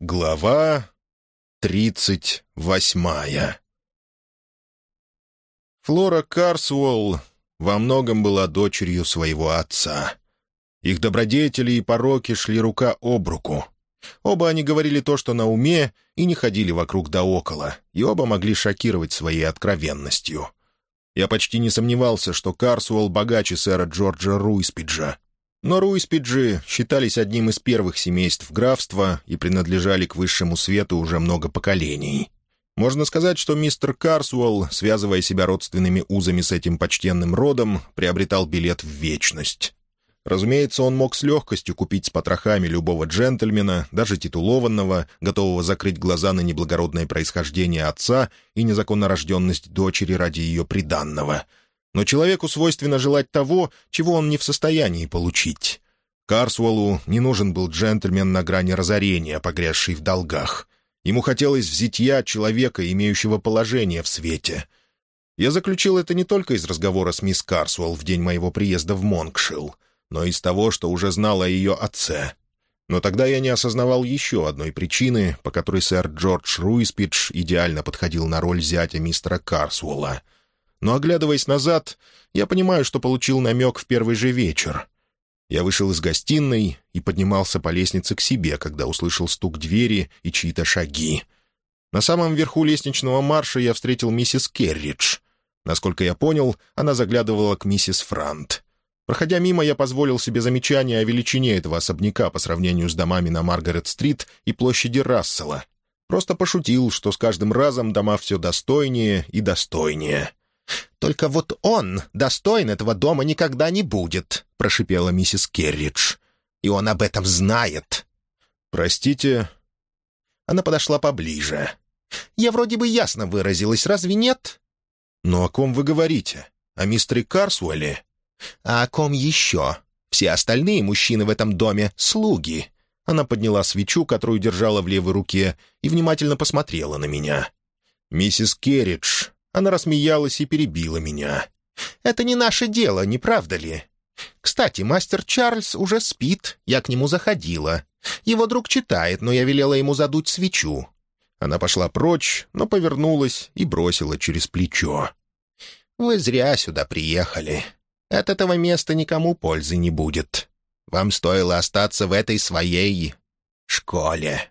Глава тридцать восьмая Флора Карсуолл во многом была дочерью своего отца. Их добродетели и пороки шли рука об руку. Оба они говорили то, что на уме, и не ходили вокруг да около, и оба могли шокировать своей откровенностью. Я почти не сомневался, что Карсуэлл богаче сэра Джорджа Руиспиджа, но Руиспиджи считались одним из первых семейств графства и принадлежали к высшему свету уже много поколений. Можно сказать, что мистер Карсуэлл, связывая себя родственными узами с этим почтенным родом, приобретал билет в вечность. Разумеется, он мог с легкостью купить с потрохами любого джентльмена, даже титулованного, готового закрыть глаза на неблагородное происхождение отца и незаконнорожденность дочери ради ее приданного — но человеку свойственно желать того, чего он не в состоянии получить. Карсуэллу не нужен был джентльмен на грани разорения, погрязший в долгах. Ему хотелось взитья человека, имеющего положение в свете. Я заключил это не только из разговора с мисс Карсуэлл в день моего приезда в Монкшилл, но и из того, что уже знал о ее отце. Но тогда я не осознавал еще одной причины, по которой сэр Джордж Руиспидж идеально подходил на роль зятя мистера Карсуэлла — но, оглядываясь назад, я понимаю, что получил намек в первый же вечер. Я вышел из гостиной и поднимался по лестнице к себе, когда услышал стук двери и чьи-то шаги. На самом верху лестничного марша я встретил миссис Керридж. Насколько я понял, она заглядывала к миссис Франт. Проходя мимо, я позволил себе замечание о величине этого особняка по сравнению с домами на Маргарет-стрит и площади Рассела. Просто пошутил, что с каждым разом дома все достойнее и достойнее. «Только вот он достоин этого дома никогда не будет», — прошипела миссис Керридж. «И он об этом знает». «Простите?» Она подошла поближе. «Я вроде бы ясно выразилась, разве нет?» «Но о ком вы говорите? О мистере Карсуэле?» «А о ком еще? Все остальные мужчины в этом доме — слуги». Она подняла свечу, которую держала в левой руке, и внимательно посмотрела на меня. «Миссис Керридж, она рассмеялась и перебила меня. «Это не наше дело, не правда ли? Кстати, мастер Чарльз уже спит, я к нему заходила. Его друг читает, но я велела ему задуть свечу». Она пошла прочь, но повернулась и бросила через плечо. «Вы зря сюда приехали. От этого места никому пользы не будет. Вам стоило остаться в этой своей школе».